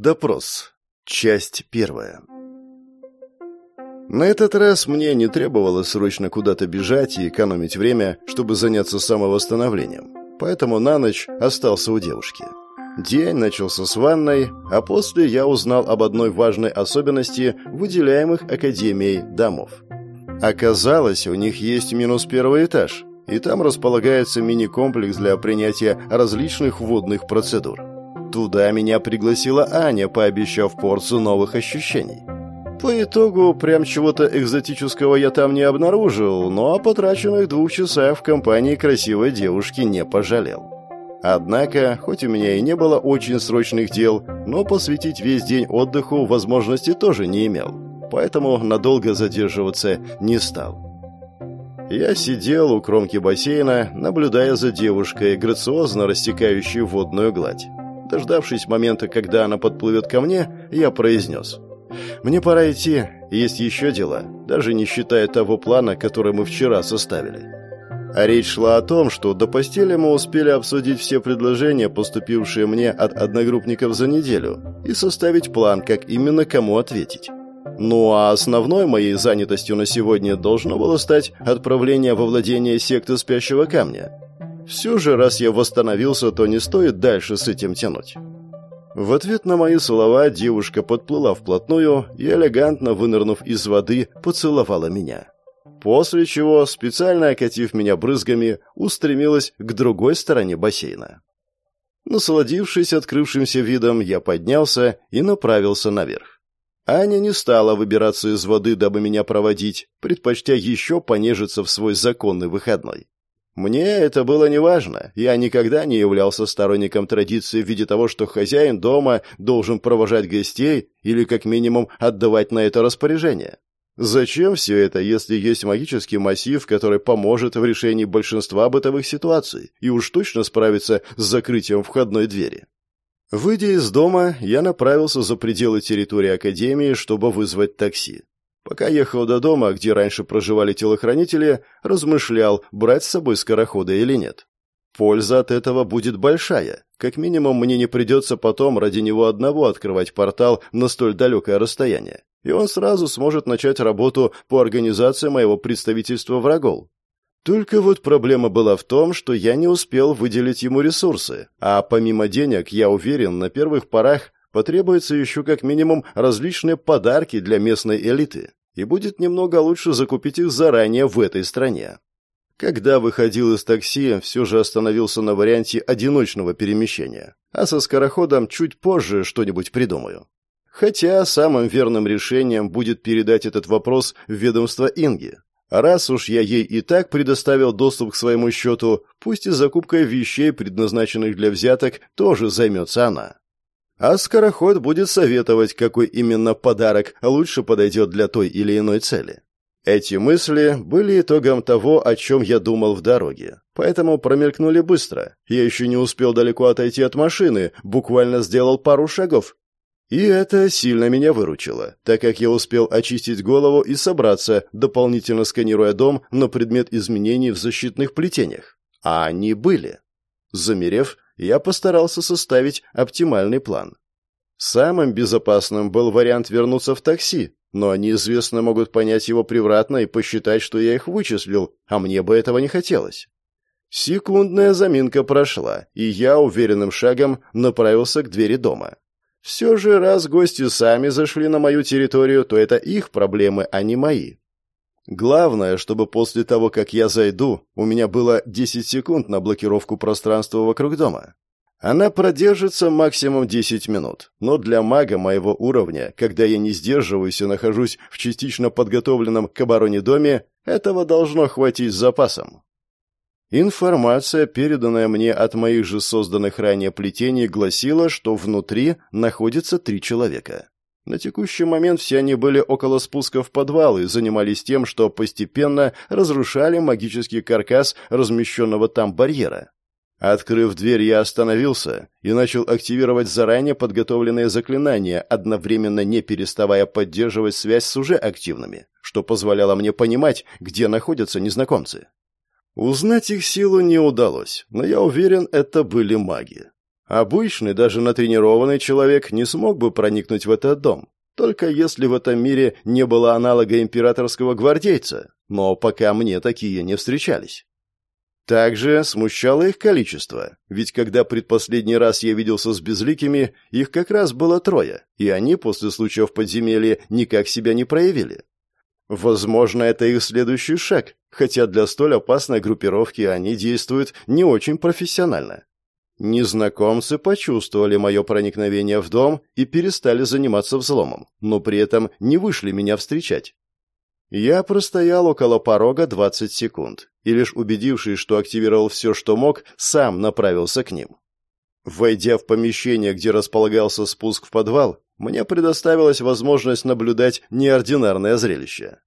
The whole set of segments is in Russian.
Допрос. Часть первая. На этот раз мне не требовалось срочно куда-то бежать и экономить время, чтобы заняться самовосстановлением. Поэтому на ночь остался у девушки. День начался с ванной, а после я узнал об одной важной особенности выделяемых Академией домов. Оказалось, у них есть минус первый этаж, и там располагается мини-комплекс для принятия различных водных процедур. Туда меня пригласила Аня, пообещав порцию новых ощущений. По итогу, прям чего-то экзотического я там не обнаружил, но о потраченных двух часах в компании красивой девушки не пожалел. Однако, хоть у меня и не было очень срочных дел, но посвятить весь день отдыху возможности тоже не имел, поэтому надолго задерживаться не стал. Я сидел у кромки бассейна, наблюдая за девушкой, грациозно растекающей водную гладь. Дождавшись момента, когда она подплывет ко мне, я произнес. «Мне пора идти, есть еще дела, даже не считая того плана, который мы вчера составили». А речь шла о том, что до постели мы успели обсудить все предложения, поступившие мне от одногруппников за неделю, и составить план, как именно кому ответить. Ну а основной моей занятостью на сегодня должно было стать отправление во владение секты спящего камня. Все же, раз я восстановился, то не стоит дальше с этим тянуть. В ответ на мои слова девушка подплыла вплотную и, элегантно вынырнув из воды, поцеловала меня. После чего, специально окатив меня брызгами, устремилась к другой стороне бассейна. Насладившись открывшимся видом, я поднялся и направился наверх. Аня не стала выбираться из воды, дабы меня проводить, предпочтя еще понежиться в свой законный выходной. Мне это было неважно. Я никогда не являлся сторонником традиции в виде того, что хозяин дома должен провожать гостей или как минимум отдавать на это распоряжение. Зачем все это, если есть магический массив, который поможет в решении большинства бытовых ситуаций и уж точно справится с закрытием входной двери? Выйдя из дома, я направился за пределы территории Академии, чтобы вызвать такси. Пока ехал до дома, где раньше проживали телохранители, размышлял, брать с собой скорохода или нет. Польза от этого будет большая. Как минимум, мне не придется потом ради него одного открывать портал на столь далекое расстояние. И он сразу сможет начать работу по организации моего представительства в Рогол. Только вот проблема была в том, что я не успел выделить ему ресурсы, а помимо денег, я уверен, на первых порах потребуется еще как минимум различные подарки для местной элиты, и будет немного лучше закупить их заранее в этой стране. Когда выходил из такси, все же остановился на варианте одиночного перемещения, а со скороходом чуть позже что-нибудь придумаю. Хотя самым верным решением будет передать этот вопрос в ведомство Инги. Раз уж я ей и так предоставил доступ к своему счету, пусть и закупкой вещей, предназначенных для взяток, тоже займется она. А скороход будет советовать, какой именно подарок лучше подойдет для той или иной цели. Эти мысли были итогом того, о чем я думал в дороге, поэтому промелькнули быстро. Я еще не успел далеко отойти от машины, буквально сделал пару шагов. И это сильно меня выручило, так как я успел очистить голову и собраться, дополнительно сканируя дом на предмет изменений в защитных плетениях. А они были. Замерев, я постарался составить оптимальный план. Самым безопасным был вариант вернуться в такси, но неизвестно могут понять его превратно и посчитать, что я их вычислил, а мне бы этого не хотелось. Секундная заминка прошла, и я уверенным шагом направился к двери дома. Все же, раз гости сами зашли на мою территорию, то это их проблемы, а не мои. Главное, чтобы после того, как я зайду, у меня было 10 секунд на блокировку пространства вокруг дома. Она продержится максимум 10 минут, но для мага моего уровня, когда я не сдерживаюсь и нахожусь в частично подготовленном к обороне доме, этого должно хватить с запасом. Информация, переданная мне от моих же созданных ранее плетений, гласила, что внутри находится три человека. На текущий момент все они были около спуска в подвал и занимались тем, что постепенно разрушали магический каркас размещенного там барьера. Открыв дверь, я остановился и начал активировать заранее подготовленные заклинания, одновременно не переставая поддерживать связь с уже активными, что позволяло мне понимать, где находятся незнакомцы. Узнать их силу не удалось, но я уверен, это были маги. Обычный, даже натренированный человек не смог бы проникнуть в этот дом, только если в этом мире не было аналога императорского гвардейца, но пока мне такие не встречались. Также смущало их количество, ведь когда предпоследний раз я виделся с безликими, их как раз было трое, и они после случая в подземелье никак себя не проявили. Возможно, это их следующий шаг, хотя для столь опасной группировки они действуют не очень профессионально. Незнакомцы почувствовали мое проникновение в дом и перестали заниматься взломом, но при этом не вышли меня встречать. Я простоял около порога 20 секунд, и лишь убедившись, что активировал все, что мог, сам направился к ним. Войдя в помещение, где располагался спуск в подвал, мне предоставилась возможность наблюдать неординарное зрелище.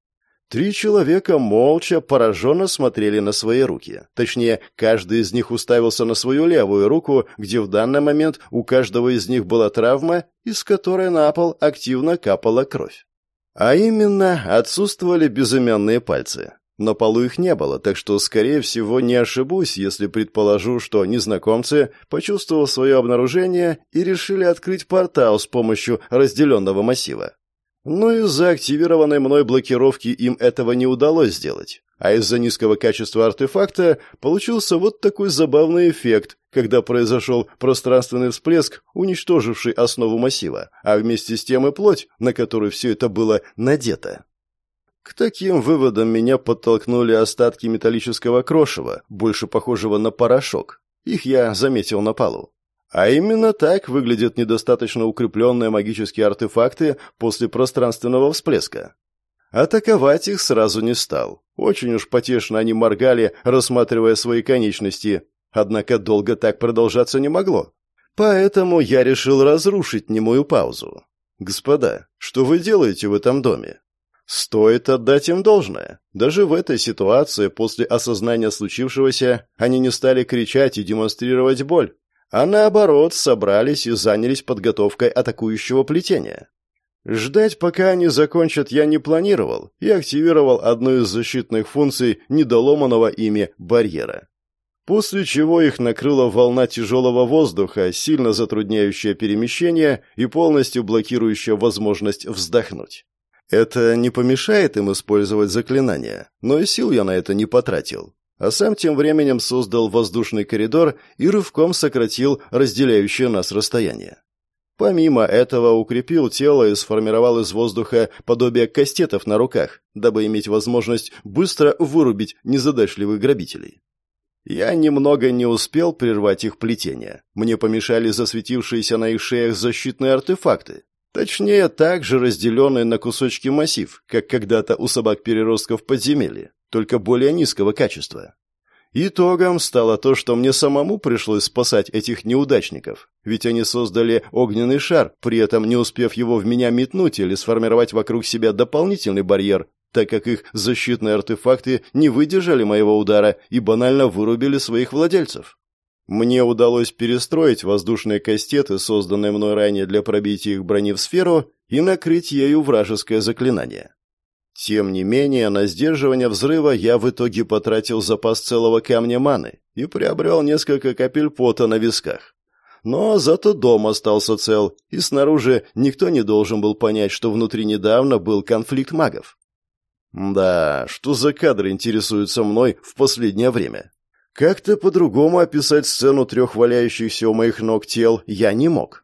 Три человека молча, пораженно смотрели на свои руки. Точнее, каждый из них уставился на свою левую руку, где в данный момент у каждого из них была травма, из которой на пол активно капала кровь. А именно, отсутствовали безымянные пальцы. На полу их не было, так что, скорее всего, не ошибусь, если предположу, что незнакомцы, почувствовав свое обнаружение, и решили открыть портал с помощью разделенного массива. Но из-за активированной мной блокировки им этого не удалось сделать. А из-за низкого качества артефакта получился вот такой забавный эффект, когда произошел пространственный всплеск, уничтоживший основу массива, а вместе с тем и плоть, на которую все это было надето. К таким выводам меня подтолкнули остатки металлического крошева, больше похожего на порошок. Их я заметил на полу. А именно так выглядят недостаточно укрепленные магические артефакты после пространственного всплеска. Атаковать их сразу не стал. Очень уж потешно они моргали, рассматривая свои конечности. Однако долго так продолжаться не могло. Поэтому я решил разрушить немую паузу. «Господа, что вы делаете в этом доме?» Стоит отдать им должное. Даже в этой ситуации, после осознания случившегося, они не стали кричать и демонстрировать боль а наоборот собрались и занялись подготовкой атакующего плетения. Ждать, пока они закончат, я не планировал и активировал одну из защитных функций недоломанного ими барьера. После чего их накрыла волна тяжелого воздуха, сильно затрудняющая перемещение и полностью блокирующая возможность вздохнуть. Это не помешает им использовать заклинания, но и сил я на это не потратил а сам тем временем создал воздушный коридор и рывком сократил разделяющее нас расстояние. Помимо этого укрепил тело и сформировал из воздуха подобие кастетов на руках, дабы иметь возможность быстро вырубить незадачливых грабителей. Я немного не успел прервать их плетение. Мне помешали засветившиеся на их шеях защитные артефакты. Точнее, также разделенный на кусочки массив, как когда-то у собак-переростков подземелья только более низкого качества. Итогом стало то, что мне самому пришлось спасать этих неудачников, ведь они создали огненный шар, при этом не успев его в меня метнуть или сформировать вокруг себя дополнительный барьер, так как их защитные артефакты не выдержали моего удара и банально вырубили своих владельцев. Мне удалось перестроить воздушные кастеты, созданные мной ранее для пробития их брони в сферу, и накрыть ею вражеское заклинание. Тем не менее, на сдерживание взрыва я в итоге потратил запас целого камня маны и приобрел несколько капель пота на висках. Но зато дом остался цел, и снаружи никто не должен был понять, что внутри недавно был конфликт магов. Да, что за кадры интересуются мной в последнее время? Как-то по-другому описать сцену трех валяющихся у моих ног тел я не мог.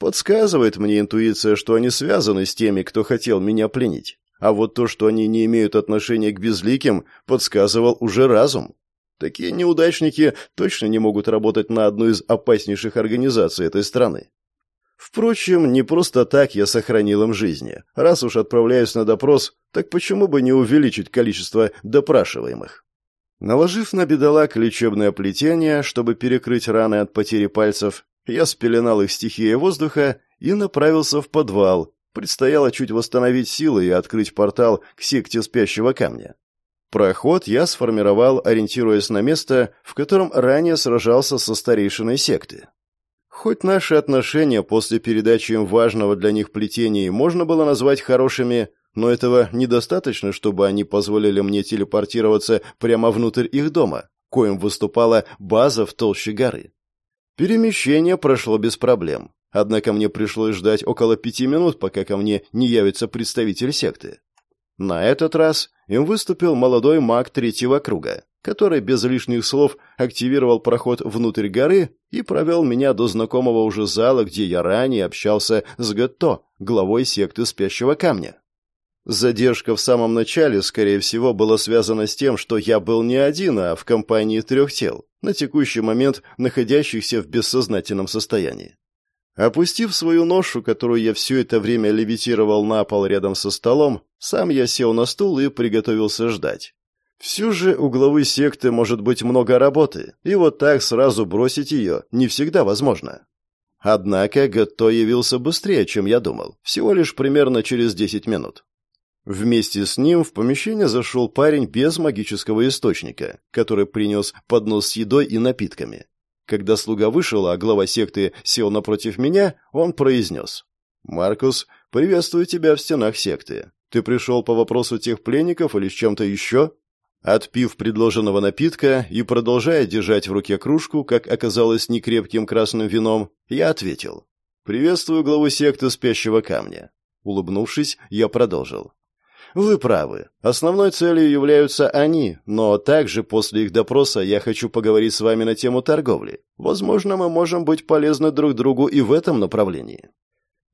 Подсказывает мне интуиция, что они связаны с теми, кто хотел меня пленить. А вот то, что они не имеют отношения к безликим, подсказывал уже разум. Такие неудачники точно не могут работать на одну из опаснейших организаций этой страны. Впрочем, не просто так я сохранил им жизни. Раз уж отправляюсь на допрос, так почему бы не увеличить количество допрашиваемых? Наложив на бедолаг лечебное плетение, чтобы перекрыть раны от потери пальцев, я спеленал их стихией воздуха и направился в подвал, Предстояло чуть восстановить силы и открыть портал к секте спящего камня. Проход я сформировал, ориентируясь на место, в котором ранее сражался со старейшиной секты. Хоть наши отношения после передачи им важного для них плетения можно было назвать хорошими, но этого недостаточно, чтобы они позволили мне телепортироваться прямо внутрь их дома, коим выступала база в толще горы. Перемещение прошло без проблем. Однако мне пришлось ждать около пяти минут, пока ко мне не явится представитель секты. На этот раз им выступил молодой маг третьего круга, который без лишних слов активировал проход внутрь горы и провел меня до знакомого уже зала, где я ранее общался с Гетто, главой секты Спящего Камня. Задержка в самом начале, скорее всего, была связана с тем, что я был не один, а в компании трех тел, на текущий момент находящихся в бессознательном состоянии. Опустив свою ношу, которую я все это время левитировал на пол рядом со столом, сам я сел на стул и приготовился ждать. Все же у главы секты может быть много работы, и вот так сразу бросить ее не всегда возможно. Однако Гатто явился быстрее, чем я думал, всего лишь примерно через 10 минут. Вместе с ним в помещение зашел парень без магического источника, который принес поднос с едой и напитками. Когда слуга вышел, а глава секты сел напротив меня, он произнес. «Маркус, приветствую тебя в стенах секты. Ты пришел по вопросу тех пленников или с чем-то еще?» Отпив предложенного напитка и продолжая держать в руке кружку, как оказалось некрепким красным вином, я ответил. «Приветствую главу секты Спящего Камня». Улыбнувшись, я продолжил. Вы правы. Основной целью являются они, но также после их допроса я хочу поговорить с вами на тему торговли. Возможно, мы можем быть полезны друг другу и в этом направлении.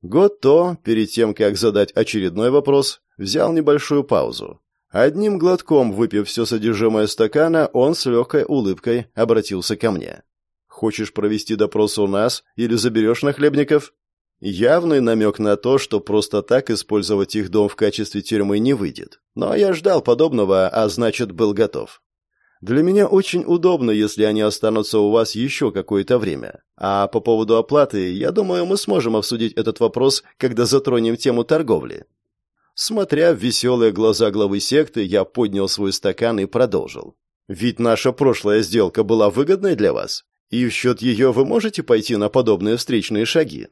Готто, перед тем, как задать очередной вопрос, взял небольшую паузу. Одним глотком выпив все содержимое стакана, он с легкой улыбкой обратился ко мне. «Хочешь провести допрос у нас или заберешь нахлебников?» Явный намек на то, что просто так использовать их дом в качестве тюрьмы не выйдет. Но я ждал подобного, а значит, был готов. Для меня очень удобно, если они останутся у вас еще какое-то время. А по поводу оплаты, я думаю, мы сможем обсудить этот вопрос, когда затронем тему торговли. Смотря в веселые глаза главы секты, я поднял свой стакан и продолжил. Ведь наша прошлая сделка была выгодной для вас, и в счет ее вы можете пойти на подобные встречные шаги.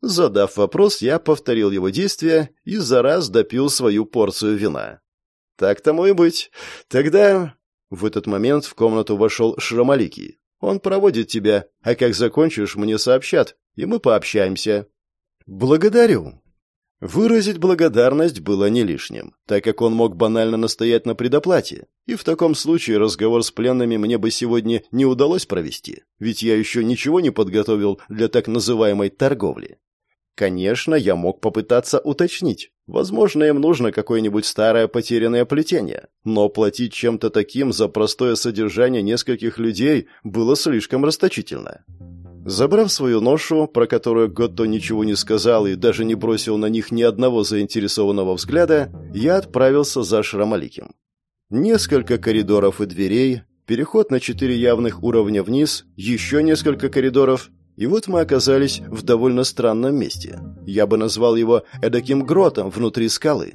Задав вопрос, я повторил его действия и за раз допил свою порцию вина. «Так тому и быть. Тогда...» В этот момент в комнату вошел Шрамаликий. «Он проводит тебя, а как закончишь, мне сообщат, и мы пообщаемся». «Благодарю». Выразить благодарность было не лишним, так как он мог банально настоять на предоплате, и в таком случае разговор с пленными мне бы сегодня не удалось провести, ведь я еще ничего не подготовил для так называемой торговли. Конечно, я мог попытаться уточнить. Возможно, им нужно какое-нибудь старое потерянное плетение, но платить чем-то таким за простое содержание нескольких людей было слишком расточительно. Забрав свою ношу, про которую Готто ничего не сказал и даже не бросил на них ни одного заинтересованного взгляда, я отправился за Шрамаликим. Несколько коридоров и дверей, переход на четыре явных уровня вниз, еще несколько коридоров, и вот мы оказались в довольно странном месте. Я бы назвал его эдаким гротом внутри скалы.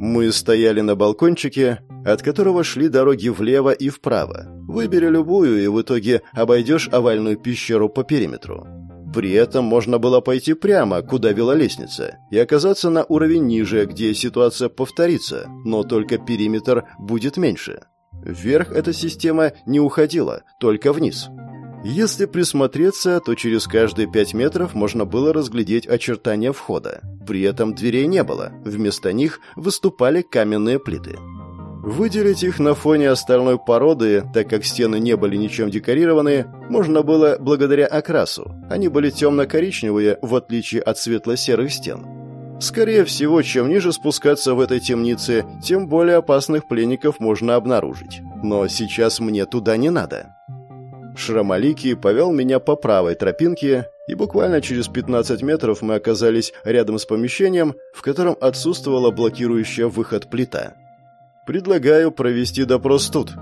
Мы стояли на балкончике, от которого шли дороги влево и вправо. Выбери любую, и в итоге обойдешь овальную пещеру по периметру. При этом можно было пойти прямо, куда вела лестница, и оказаться на уровень ниже, где ситуация повторится, но только периметр будет меньше. Вверх эта система не уходила, только вниз. Если присмотреться, то через каждые пять метров можно было разглядеть очертания входа. При этом дверей не было, вместо них выступали каменные плиты. Выделить их на фоне остальной породы, так как стены не были ничем декорированы, можно было благодаря окрасу. Они были темно-коричневые, в отличие от светло-серых стен. Скорее всего, чем ниже спускаться в этой темнице, тем более опасных пленников можно обнаружить. Но сейчас мне туда не надо. Шрамалики повел меня по правой тропинке, и буквально через 15 метров мы оказались рядом с помещением, в котором отсутствовала блокирующая выход плита. «Предлагаю провести допрос тут».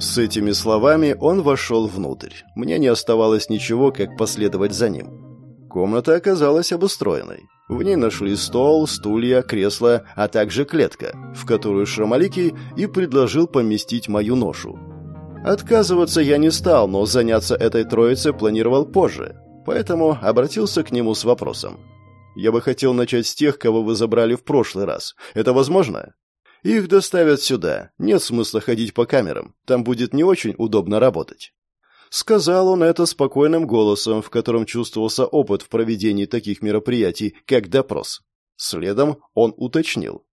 С этими словами он вошел внутрь. Мне не оставалось ничего, как последовать за ним. Комната оказалась обустроенной. В ней нашли стол, стулья, кресло, а также клетка, в которую Шрамалики и предложил поместить мою ношу. Отказываться я не стал, но заняться этой троицей планировал позже, поэтому обратился к нему с вопросом. «Я бы хотел начать с тех, кого вы забрали в прошлый раз. Это возможно?» «Их доставят сюда. Нет смысла ходить по камерам. Там будет не очень удобно работать». Сказал он это спокойным голосом, в котором чувствовался опыт в проведении таких мероприятий, как допрос. Следом он уточнил.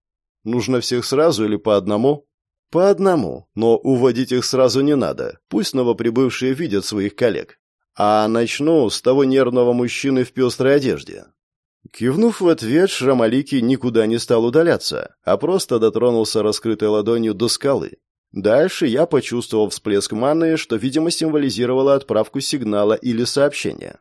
«Нужно всех сразу или по одному?» «По одному, но уводить их сразу не надо. Пусть новоприбывшие видят своих коллег. А начну с того нервного мужчины в пестрой одежде». Кивнув в ответ, Шрамалики никуда не стал удаляться, а просто дотронулся раскрытой ладонью до скалы. Дальше я почувствовал всплеск маны, что, видимо, символизировало отправку сигнала или сообщения.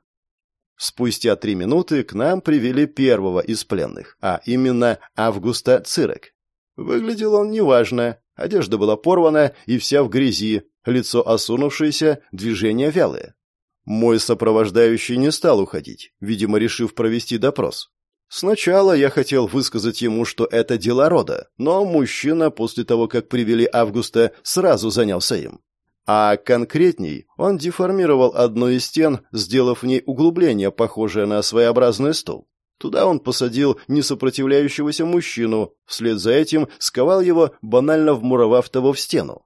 Спустя три минуты к нам привели первого из пленных, а именно Августа Цирек. Выглядел он неважно, одежда была порвана и вся в грязи, лицо осунувшееся, движения вялые. Мой сопровождающий не стал уходить, видимо, решив провести допрос. Сначала я хотел высказать ему, что это дело рода, но мужчина после того, как привели Августа, сразу занялся им. А конкретней, он деформировал одну из стен, сделав в ней углубление, похожее на своеобразный стул. Туда он посадил несопротивляющегося мужчину, вслед за этим сковал его, банально вмуровав того в стену.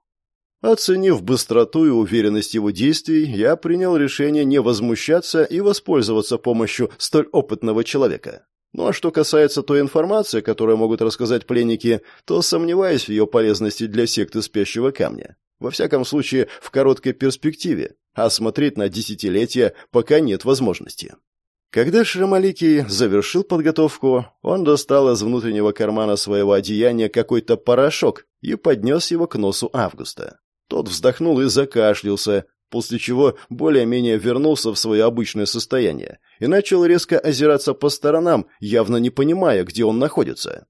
Оценив быстроту и уверенность его действий, я принял решение не возмущаться и воспользоваться помощью столь опытного человека. Ну а что касается той информации, которую могут рассказать пленники, то сомневаюсь в ее полезности для секты спящего камня. Во всяком случае, в короткой перспективе, а смотреть на десятилетия пока нет возможности. Когда Шрамаликий завершил подготовку, он достал из внутреннего кармана своего одеяния какой-то порошок и поднес его к носу Августа. Тот вздохнул и закашлялся, после чего более-менее вернулся в свое обычное состояние и начал резко озираться по сторонам, явно не понимая, где он находится.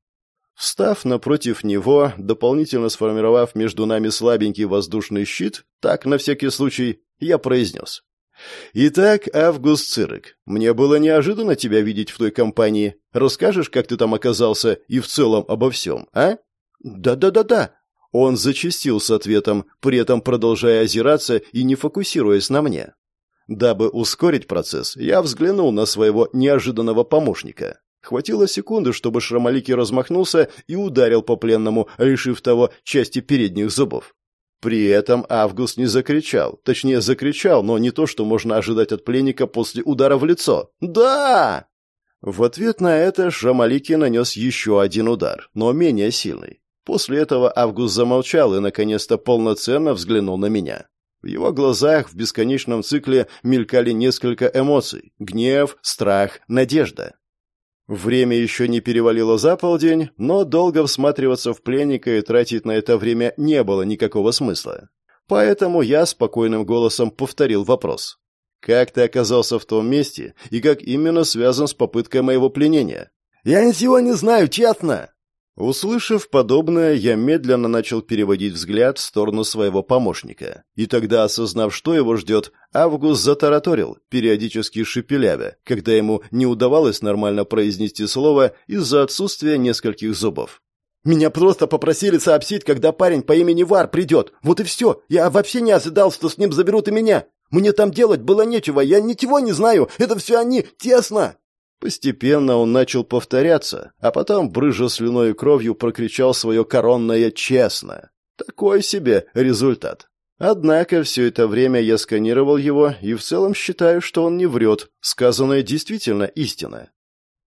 Встав напротив него, дополнительно сформировав между нами слабенький воздушный щит, так, на всякий случай, я произнес. «Итак, Август Цирк, мне было неожиданно тебя видеть в той компании. Расскажешь, как ты там оказался и в целом обо всем, а?» «Да-да-да-да», он зачастил с ответом, при этом продолжая озираться и не фокусируясь на мне. Дабы ускорить процесс, я взглянул на своего неожиданного помощника. Хватило секунды, чтобы Шрамалики размахнулся и ударил по пленному, лишив того части передних зубов. При этом Август не закричал. Точнее, закричал, но не то, что можно ожидать от пленника после удара в лицо. «Да!» В ответ на это Шрамалики нанес еще один удар, но менее сильный. После этого Август замолчал и, наконец-то, полноценно взглянул на меня. В его глазах в бесконечном цикле мелькали несколько эмоций – гнев, страх, надежда. Время еще не перевалило за полдень, но долго всматриваться в пленника и тратить на это время не было никакого смысла. Поэтому я спокойным голосом повторил вопрос. «Как ты оказался в том месте и как именно связан с попыткой моего пленения?» «Я ничего не знаю, честно!» Услышав подобное, я медленно начал переводить взгляд в сторону своего помощника. И тогда, осознав, что его ждет, Август затараторил, периодически шепелявя, когда ему не удавалось нормально произнести слово из-за отсутствия нескольких зубов. «Меня просто попросили сообщить, когда парень по имени Вар придет. Вот и все. Я вообще не ожидал, что с ним заберут и меня. Мне там делать было нечего. Я ничего не знаю. Это все они. Тесно!» Постепенно он начал повторяться, а потом, брыжа слюной и кровью, прокричал свое коронное «честно». Такой себе результат. Однако все это время я сканировал его и в целом считаю, что он не врет. Сказанное действительно истина.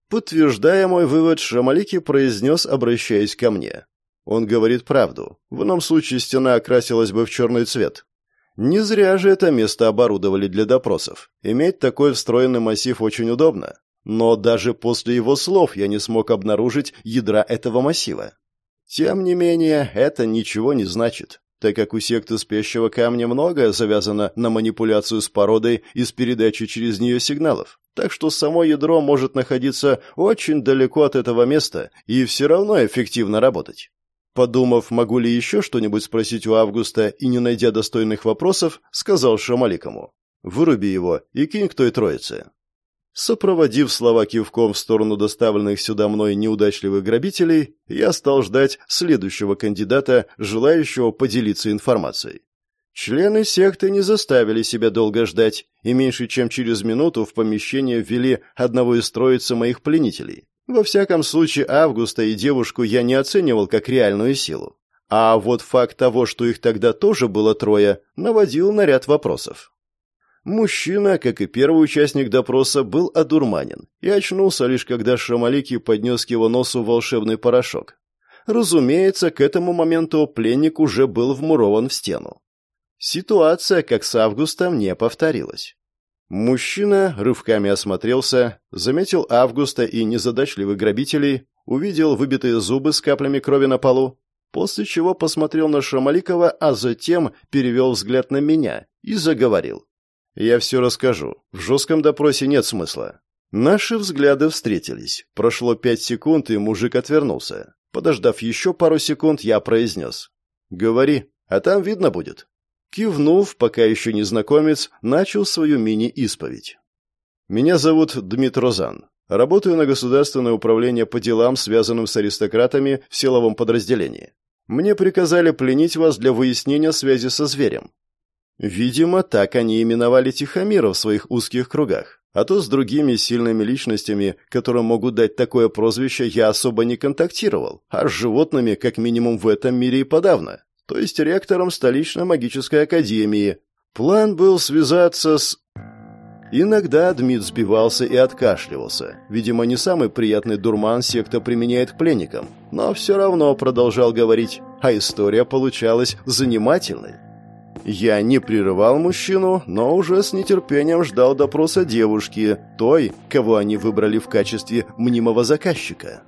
Подтверждая мой вывод, Шамалики произнес, обращаясь ко мне. Он говорит правду. В ином случае стена окрасилась бы в черный цвет. Не зря же это место оборудовали для допросов. Иметь такой встроенный массив очень удобно. Но даже после его слов я не смог обнаружить ядра этого массива. Тем не менее, это ничего не значит, так как у секты спящего камня многое завязано на манипуляцию с породой и с передачей через нее сигналов. Так что само ядро может находиться очень далеко от этого места и все равно эффективно работать. Подумав, могу ли еще что-нибудь спросить у Августа и не найдя достойных вопросов, сказал Шамаликому. «Выруби его и кинь к той троице. Сопроводив слова кивком в сторону доставленных сюда мной неудачливых грабителей, я стал ждать следующего кандидата, желающего поделиться информацией. Члены секты не заставили себя долго ждать, и меньше чем через минуту в помещение ввели одного из троицы моих пленителей. Во всяком случае, Августа и девушку я не оценивал как реальную силу. А вот факт того, что их тогда тоже было трое, наводил на ряд вопросов. Мужчина, как и первый участник допроса, был одурманен и очнулся лишь когда Шамалики поднес к его носу волшебный порошок. Разумеется, к этому моменту пленник уже был вмурован в стену. Ситуация, как с Августом, не повторилась. Мужчина рывками осмотрелся, заметил Августа и незадачливых грабителей, увидел выбитые зубы с каплями крови на полу, после чего посмотрел на Шамаликова, а затем перевел взгляд на меня и заговорил. «Я все расскажу. В жестком допросе нет смысла». Наши взгляды встретились. Прошло пять секунд, и мужик отвернулся. Подождав еще пару секунд, я произнес. «Говори, а там видно будет». Кивнув, пока еще незнакомец, начал свою мини-исповедь. «Меня зовут Дмитро Зан. Работаю на государственное управление по делам, связанным с аристократами в силовом подразделении. Мне приказали пленить вас для выяснения связи со зверем. Видимо, так они именовали Тихомира в своих узких кругах. А то с другими сильными личностями, которые могут дать такое прозвище, я особо не контактировал, а с животными, как минимум в этом мире и подавно. То есть ректором столичной магической академии. План был связаться с... Иногда Дмит сбивался и откашливался. Видимо, не самый приятный дурман секта применяет к пленникам. Но все равно продолжал говорить, а история получалась занимательной. Я не прерывал мужчину, но уже с нетерпением ждал допроса девушки, той, кого они выбрали в качестве мнимого заказчика.